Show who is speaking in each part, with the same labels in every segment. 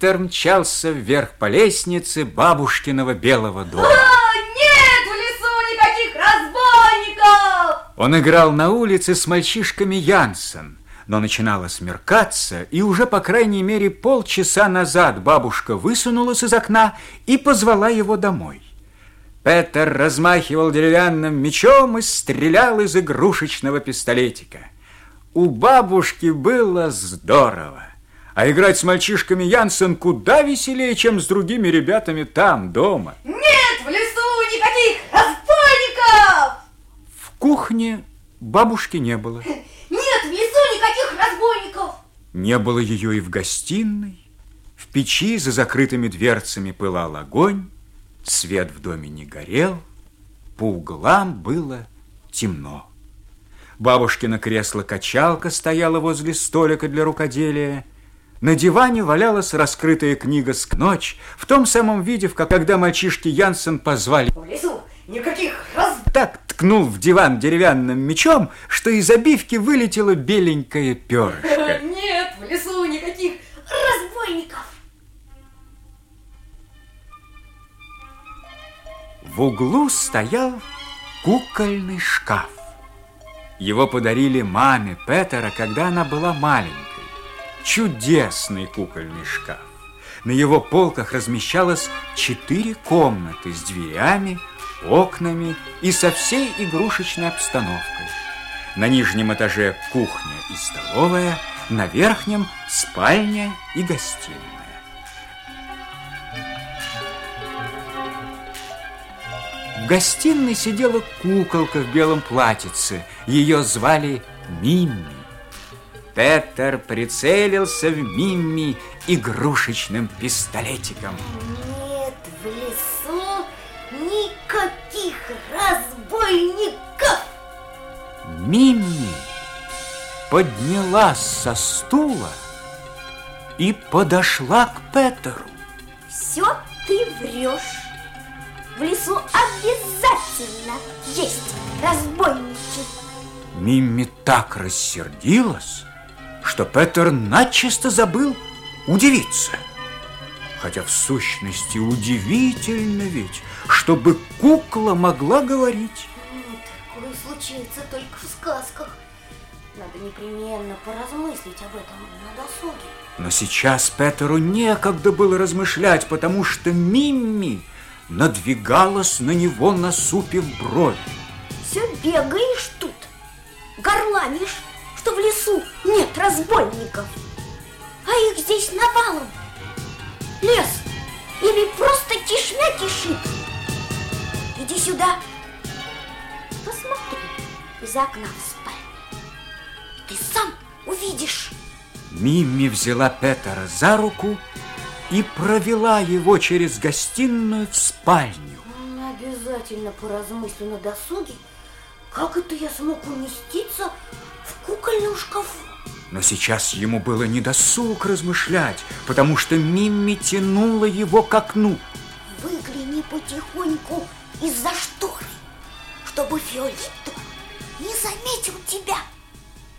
Speaker 1: Петер мчался вверх по лестнице бабушкиного белого дома.
Speaker 2: А, нет в лесу никаких разбойников!
Speaker 1: Он играл на улице с мальчишками Янсен, но начинало смеркаться, и уже, по крайней мере, полчаса назад бабушка высунулась из окна и позвала его домой. Петер размахивал деревянным мечом и стрелял из игрушечного пистолетика. У бабушки было здорово. А играть с мальчишками Янсен куда веселее, чем с другими ребятами там, дома.
Speaker 2: Нет в лесу никаких разбойников!
Speaker 1: В кухне бабушки не было.
Speaker 2: Нет в лесу никаких разбойников!
Speaker 1: Не было ее и в гостиной. В печи за закрытыми дверцами пылал огонь, свет в доме не горел, по углам было темно. Бабушкина кресло-качалка стояла возле столика для рукоделия, на диване валялась раскрытая книга с ночь в том самом виде, в когда мальчишки Янсен позвали.
Speaker 2: В лесу никаких раз...
Speaker 1: Так ткнул в диван деревянным мечом, что из обивки вылетело беленькое перышко.
Speaker 2: Нет в лесу никаких разбойников!
Speaker 1: В углу стоял кукольный шкаф. Его подарили маме Петера, когда она была маленькой чудесный кукольный шкаф. На его полках размещалось четыре комнаты с дверями, окнами и со всей игрушечной обстановкой. На нижнем этаже кухня и столовая, на верхнем спальня и гостиная. В гостиной сидела куколка в белом платьице. Ее звали Мимми. Петер прицелился в Мимми игрушечным пистолетиком.
Speaker 2: Нет в лесу никаких разбойников!
Speaker 1: Мимми поднялась со стула и подошла к Петеру.
Speaker 3: Все ты врешь. В лесу обязательно есть разбойники.
Speaker 1: Мимми так рассердилась, что Петер начисто забыл удивиться. Хотя в сущности удивительно ведь, чтобы кукла могла говорить.
Speaker 3: Такое случается только в сказках. Надо непременно поразмыслить об этом на досуге.
Speaker 1: Но сейчас Петеру некогда было размышлять, потому что Мимми надвигалась на него, насупив бровь.
Speaker 3: Все бегаешь тут, горланишь, что в лесу нет разбойников, а их здесь навалом. Лес или просто кишмя кишит. Иди сюда, посмотри из окна в спальне. Ты сам увидишь.
Speaker 1: Мимми взяла Петера за руку и провела его через гостиную в спальню.
Speaker 3: Обязательно поразмыслю на досуге, как это я смог уместиться в кукольном шкафу.
Speaker 1: Но сейчас ему было не досуг размышлять, потому что Мимми тянула его к окну.
Speaker 3: Выгляни потихоньку из-за шторы, чтобы Фиолетто не заметил тебя.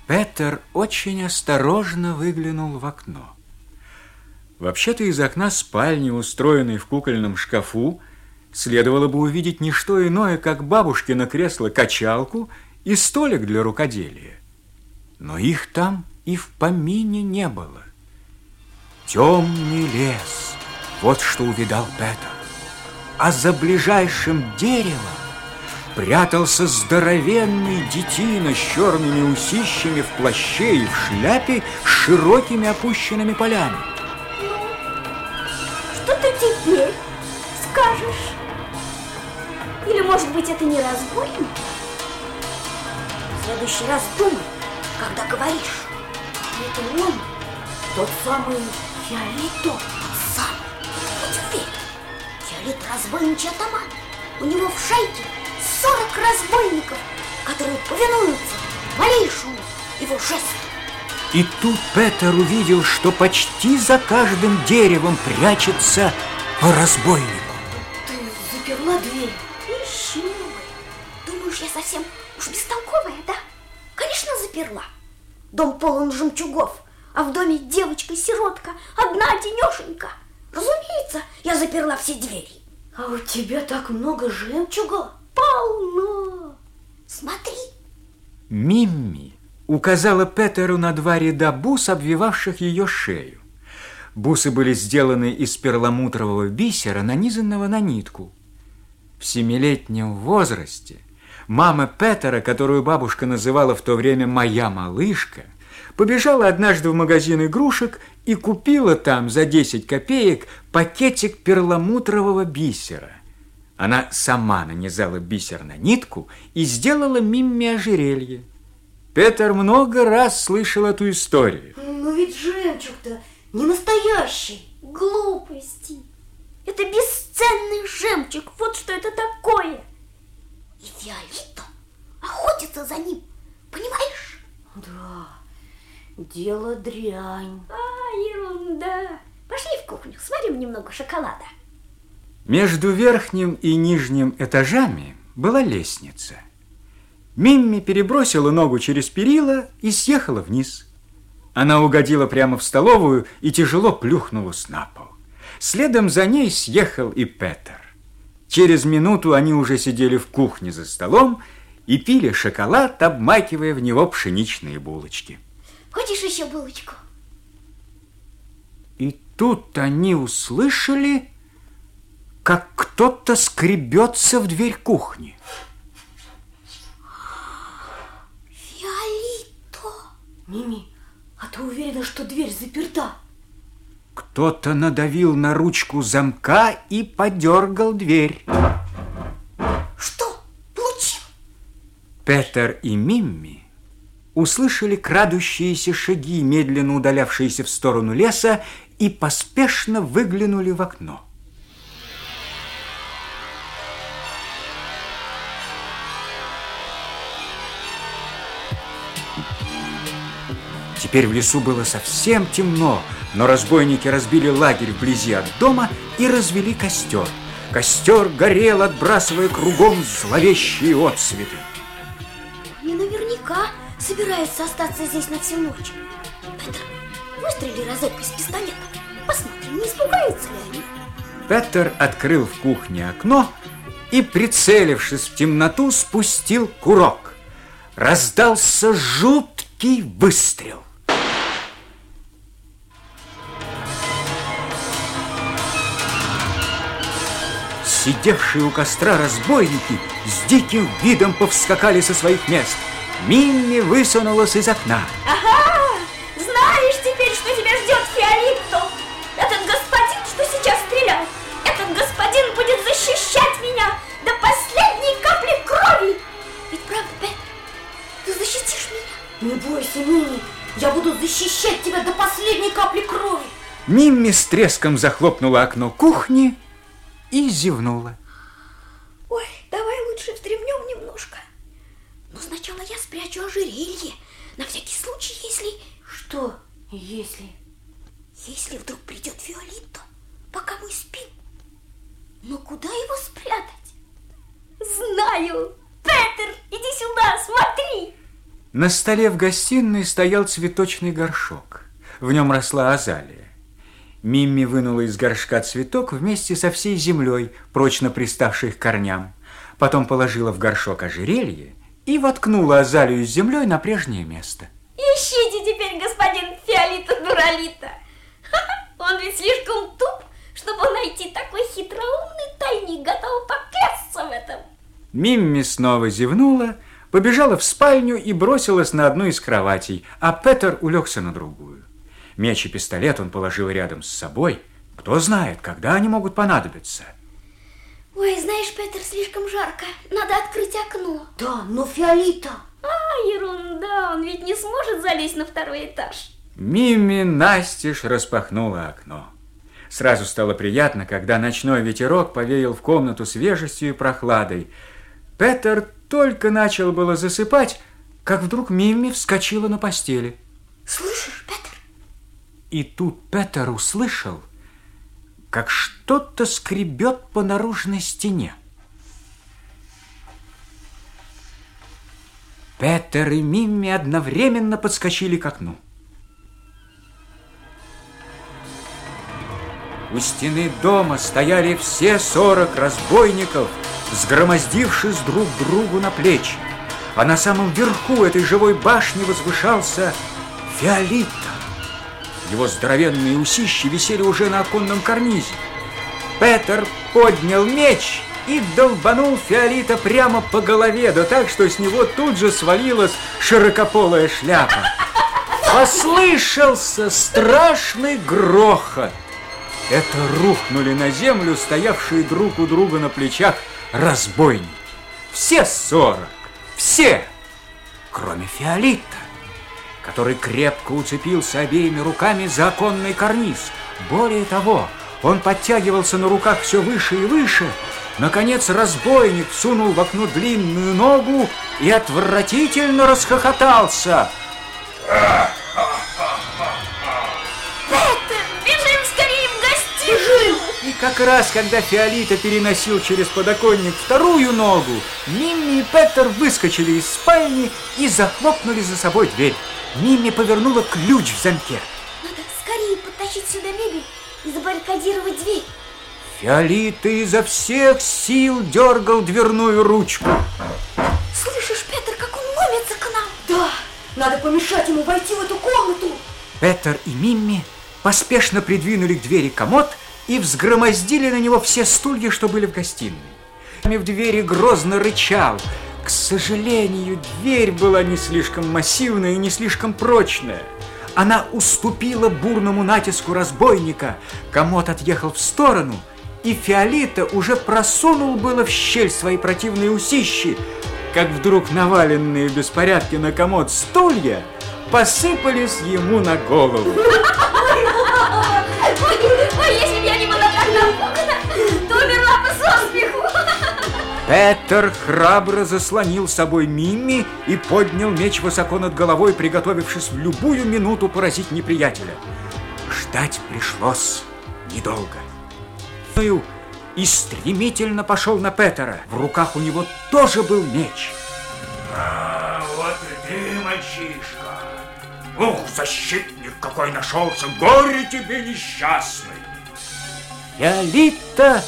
Speaker 1: Петер очень осторожно выглянул в окно. Вообще-то из окна спальни, устроенной в кукольном шкафу, следовало бы увидеть не что иное, как бабушкино кресло-качалку и столик для рукоделия. Но их там и в помине не было. Темный лес, вот что увидал Петер. А за ближайшим деревом прятался здоровенный детина с черными усищами в плаще и в шляпе с широкими опущенными полями.
Speaker 3: Что ты теперь скажешь? Или, может быть, это не разбойник? В следующий раз думай, когда говоришь. Это он, тот самый Фиолито. Будь уверен, Фиолит разбойничий атаман. У него в шайке 40 разбойников, которые повинуются малейшему его жесту.
Speaker 1: И тут Петер увидел, что почти за каждым деревом прячется по разбойнику.
Speaker 3: Ты заперла дверь? Еще бы. Думаешь, я совсем уж бестолковая, да? Конечно, заперла. Дом полон жемчугов, а в доме девочка-сиротка, одна денешенька. Разумеется, я заперла все двери.
Speaker 2: А у тебя так много жемчуга?
Speaker 3: Полно. Смотри.
Speaker 1: Мимми указала Петеру на два ряда бус, обвивавших ее шею. Бусы были сделаны из перламутрового бисера, нанизанного на нитку. В семилетнем возрасте мама Петера, которую бабушка называла в то время «моя малышка», побежала однажды в магазин игрушек и купила там за 10 копеек пакетик перламутрового бисера. Она сама нанизала бисер на нитку и сделала Мимми ожерелье. Петер много раз слышал эту историю.
Speaker 2: Но ведь жемчуг-то не настоящий.
Speaker 3: Глупости. Это бесценный жемчуг. Вот что это такое. И Фиолито охотится за ним. Понимаешь?
Speaker 2: Да, дело дрянь.
Speaker 3: А, ерунда. Пошли в кухню, сварим немного шоколада.
Speaker 1: Между верхним и нижним этажами была лестница. Мимми перебросила ногу через перила и съехала вниз. Она угодила прямо в столовую и тяжело плюхнулась на пол. Следом за ней съехал и Петер. Через минуту они уже сидели в кухне за столом и пили шоколад, обмакивая в него пшеничные булочки.
Speaker 3: Хочешь еще булочку?
Speaker 1: И тут они услышали, как кто-то скребется в дверь кухни.
Speaker 3: Фиолито.
Speaker 2: Мими, а ты уверена, что дверь заперта?
Speaker 1: Кто-то надавил на ручку замка и подергал дверь.
Speaker 3: Что? Получил?
Speaker 1: Петер и Мимми услышали крадущиеся шаги, медленно удалявшиеся в сторону леса, и поспешно выглянули в окно. Теперь в лесу было совсем темно, но разбойники разбили лагерь вблизи от дома и развели костер. Костер горел, отбрасывая кругом зловещие отсветы.
Speaker 3: Они наверняка собираются остаться здесь на всю ночь. Петр, выстрели разок из пистолета. Посмотрим, не испугаются ли они.
Speaker 1: Петер открыл в кухне окно и, прицелившись в темноту, спустил курок. Раздался жуткий выстрел. Сидевшие у костра разбойники с диким видом повскакали со своих мест. Мимми высунулась из окна.
Speaker 3: Ага! Знаешь теперь, что тебя ждет, Фиолетто? Этот господин, что сейчас стрелял, этот господин будет защищать меня до последней капли крови. Ведь правда, Петр? Ты защитишь меня?
Speaker 2: Не бойся, Мими, я буду защищать тебя до последней капли крови.
Speaker 1: Мимми с треском захлопнула окно кухни и зевнула.
Speaker 3: Ой, давай лучше вздремнем немножко. Но сначала я спрячу ожерелье, на всякий случай, если...
Speaker 2: Что, если?
Speaker 3: Если вдруг придет Фиолетто, пока мы спим. Но куда его спрятать? Знаю! Петер, иди сюда, смотри!
Speaker 1: На столе в гостиной стоял цветочный горшок. В нем росла азалия. Мимми вынула из горшка цветок вместе со всей землей, прочно приставшей к корням. Потом положила в горшок ожерелье и воткнула азалию с землей на прежнее место.
Speaker 3: Ищите теперь господин Фиолито Дуралита. Он ведь слишком туп, чтобы найти такой хитроумный тайник, готов поклясться в этом.
Speaker 1: Мимми снова зевнула, побежала в спальню и бросилась на одну из кроватей, а Петер улегся на другую. Меч и пистолет он положил рядом с собой. Кто знает, когда они могут понадобиться.
Speaker 3: Ой, знаешь, Петер, слишком жарко. Надо открыть окно.
Speaker 2: Да, но Фиолита.
Speaker 3: А, ерунда, он ведь не сможет залезть на второй этаж.
Speaker 1: Мими настежь распахнула окно. Сразу стало приятно, когда ночной ветерок повеял в комнату свежестью и прохладой. Петер только начал было засыпать, как вдруг Мимми вскочила на постели.
Speaker 3: Слышишь, Петер?
Speaker 1: И тут Петер услышал, как что-то скребет по наружной стене. Петер и Мими одновременно подскочили к окну. У стены дома стояли все сорок разбойников, сгромоздившись друг другу на плечи. А на самом верху этой живой башни возвышался Фиолита. Его здоровенные усищи висели уже на оконном карнизе. Петер поднял меч и долбанул Фиолита прямо по голове, да так, что с него тут же свалилась широкополая шляпа. Послышался страшный грохот. Это рухнули на землю стоявшие друг у друга на плечах разбойники. Все сорок, все, кроме Фиолита, который крепко уцепился обеими руками за оконный карниз. Более того, он подтягивался на руках все выше и выше. Наконец разбойник сунул в окно длинную ногу и отвратительно расхохотался.
Speaker 3: Петер,
Speaker 1: как раз, когда Фиолита переносил через подоконник вторую ногу, Мимми и Петер выскочили из спальни и захлопнули за собой дверь. Мимми повернула ключ в замке.
Speaker 3: Надо скорее подтащить сюда мебель и забаррикадировать дверь.
Speaker 1: Фиолита изо всех сил дергал дверную ручку.
Speaker 3: Слышишь, Петер, как он ломится к нам?
Speaker 2: Да, надо помешать ему войти в эту комнату.
Speaker 1: Петер и Мимми поспешно придвинули к двери комод и взгромоздили на него все стулья, что были в гостиной. В двери грозно рычал. К сожалению, дверь была не слишком массивная и не слишком прочная. Она уступила бурному натиску разбойника. Комод отъехал в сторону, и Фиолита уже просунул было в щель свои противные усищи, как вдруг наваленные в беспорядке на комод стулья посыпались ему на голову.
Speaker 3: Ой, если
Speaker 1: Петер храбро заслонил собой Мимми и поднял меч высоко над головой, приготовившись в любую минуту поразить неприятеля. Ждать пришлось недолго. И стремительно пошел на Петера. В руках у него тоже был меч.
Speaker 4: А, вот и ты, мальчишка. Ух, защитник какой нашелся, горе тебе несчастный.
Speaker 1: Фиолита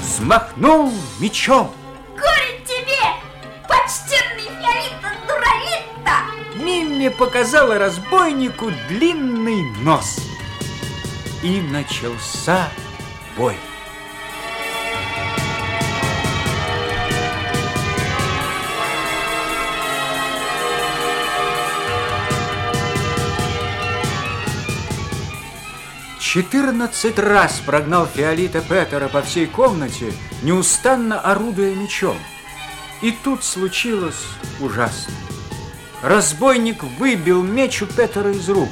Speaker 1: взмахнул мечом. Мимми показала разбойнику длинный нос. И начался бой. Четырнадцать раз прогнал Фиолита Петера по всей комнате, неустанно орудуя мечом. И тут случилось ужасно. Разбойник выбил меч у Петера из рук.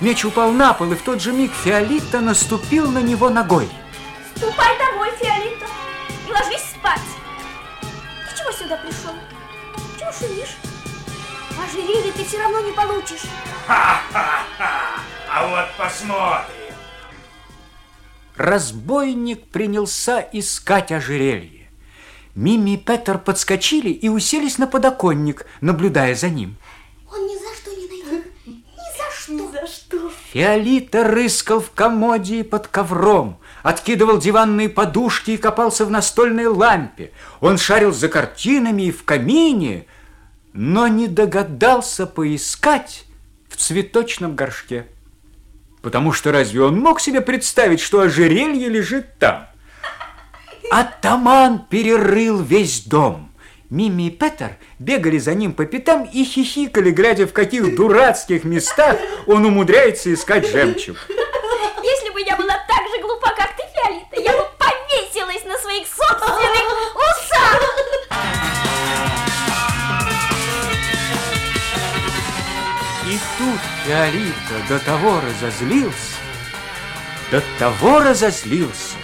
Speaker 1: Меч упал на пол, и в тот же миг Фиолита наступил на него ногой.
Speaker 3: Ступай домой, Фиолита, и ложись спать. Ты чего сюда пришел? Чего шумишь? Ожерелье ты все равно не получишь.
Speaker 4: Ха-ха-ха! А вот посмотрим.
Speaker 1: Разбойник принялся искать ожерелье. Мими и Петер подскочили и уселись на подоконник, наблюдая за ним.
Speaker 3: Он ни за что не найдет. Ни за что.
Speaker 2: Ни за что.
Speaker 1: Фиолита рыскал в комоде и под ковром, откидывал диванные подушки и копался в настольной лампе. Он шарил за картинами и в камине, но не догадался поискать в цветочном горшке. Потому что разве он мог себе представить, что ожерелье лежит там? Атаман перерыл весь дом. Мими и Петер бегали за ним по пятам и хихикали, глядя, в каких дурацких местах он умудряется искать жемчуг.
Speaker 3: Если бы я была так же глупа, как ты, Фиолита, я бы повесилась на своих собственных усах.
Speaker 1: И тут Фиолита до того разозлился, до того разозлился,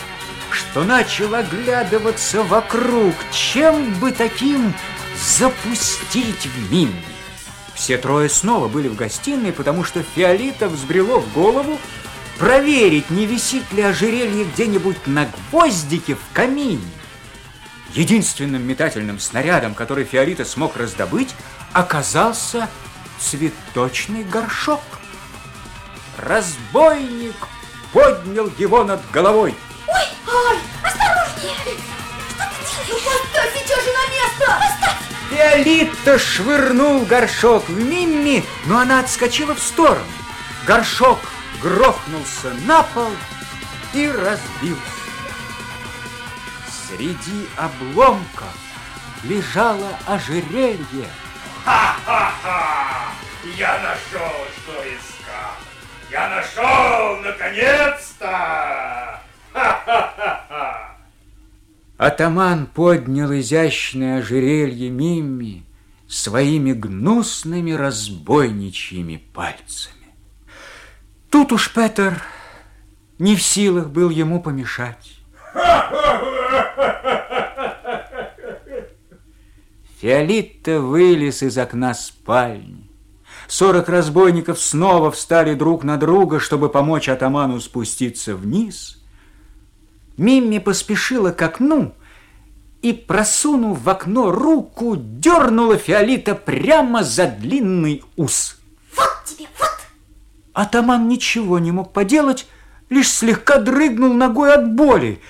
Speaker 1: что начал оглядываться вокруг, чем бы таким запустить в Мимми. Все трое снова были в гостиной, потому что Фиолита взбрело в голову проверить, не висит ли ожерелье где-нибудь на гвоздике в камине. Единственным метательным снарядом, который Фиолита смог раздобыть, оказался цветочный горшок. Разбойник поднял его над головой.
Speaker 3: Ой, ой, осторожнее! Что ты делаешь? Ну,
Speaker 2: Поставь сейчас же на место!
Speaker 3: Поставь!
Speaker 1: Фиолитто швырнул горшок в Мимми, но она отскочила в сторону. Горшок грохнулся на пол и разбился. Среди обломков лежало ожерелье.
Speaker 4: Ха-ха-ха! Я нашел, что искал. Я нашел, наконец-то! Ха-ха-ха-ха!
Speaker 1: Атаман поднял изящное ожерелье Мимми своими гнусными разбойничьими пальцами. Тут уж Петер не в силах был ему помешать. Фиолитто вылез из окна спальни. Сорок разбойников снова встали друг на друга, чтобы помочь атаману спуститься вниз. Мимми поспешила к окну и, просунув в окно руку, дернула Фиолита прямо за длинный ус.
Speaker 3: Вот тебе, вот!
Speaker 1: Атаман ничего не мог поделать, лишь слегка дрыгнул ногой от боли.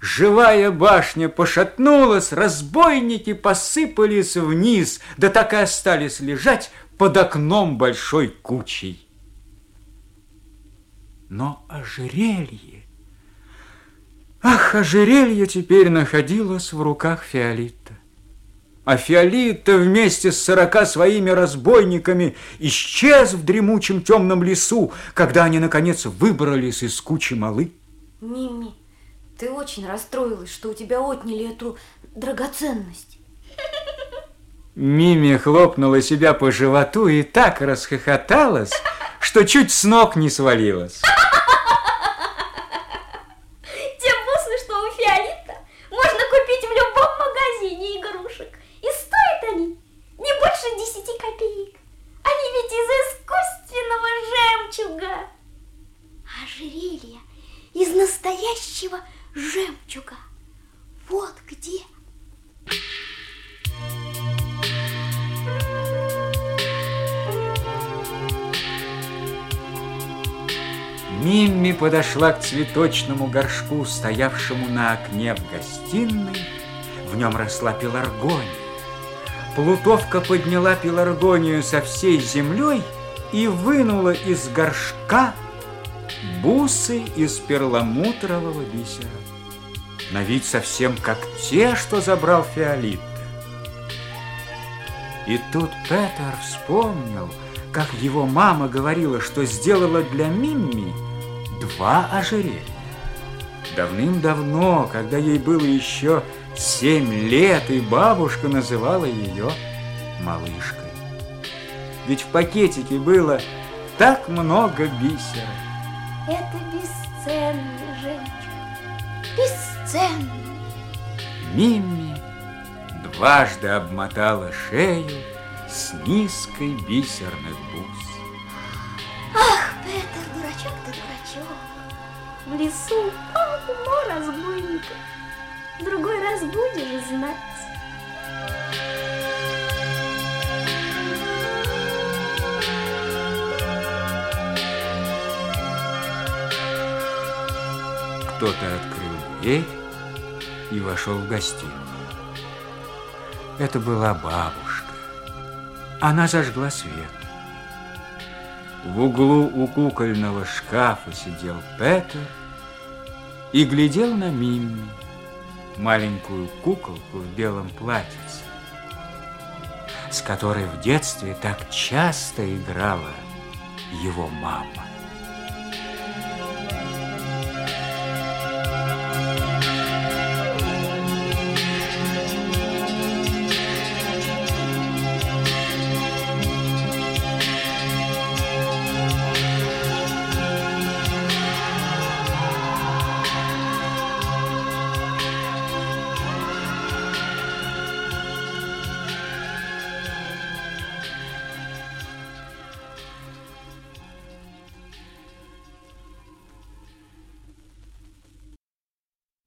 Speaker 1: Живая башня пошатнулась, разбойники посыпались вниз, да так и остались лежать под окном большой кучей. Но ожерелье... Ах, ожерелье теперь находилось в руках Фиолита. А Фиолита вместе с сорока своими разбойниками исчез в дремучем темном лесу, когда они, наконец, выбрались из кучи малы.
Speaker 3: Мими, ты очень расстроилась, что у тебя отняли эту драгоценность.
Speaker 1: Мими хлопнула себя по животу и так расхохоталась, что чуть с ног не свалилась. Подошла к цветочному горшку, стоявшему на окне в гостиной. В нем росла пеларгония. Плутовка подняла пеларгонию со всей землей и вынула из горшка бусы из перламутрового бисера. На вид совсем как те, что забрал Фиолитта. И тут Петер вспомнил, как его мама говорила, что сделала для Мимми два ожерелья. Давным-давно, когда ей было еще семь лет, и бабушка называла ее малышкой. Ведь в пакетике было так много бисера.
Speaker 3: Это бесценный жемчуг. Бесценный.
Speaker 1: Мимми дважды обмотала шею с низкой бисерных бус.
Speaker 3: Лесу полно разбойников. В другой раз будешь знать.
Speaker 1: Кто-то открыл дверь и вошел в гостиную. Это была бабушка. Она зажгла свет. В углу у кукольного шкафа сидел Петер и глядел на Мимми, маленькую куколку в белом платьице, с которой в детстве так часто играла его мама.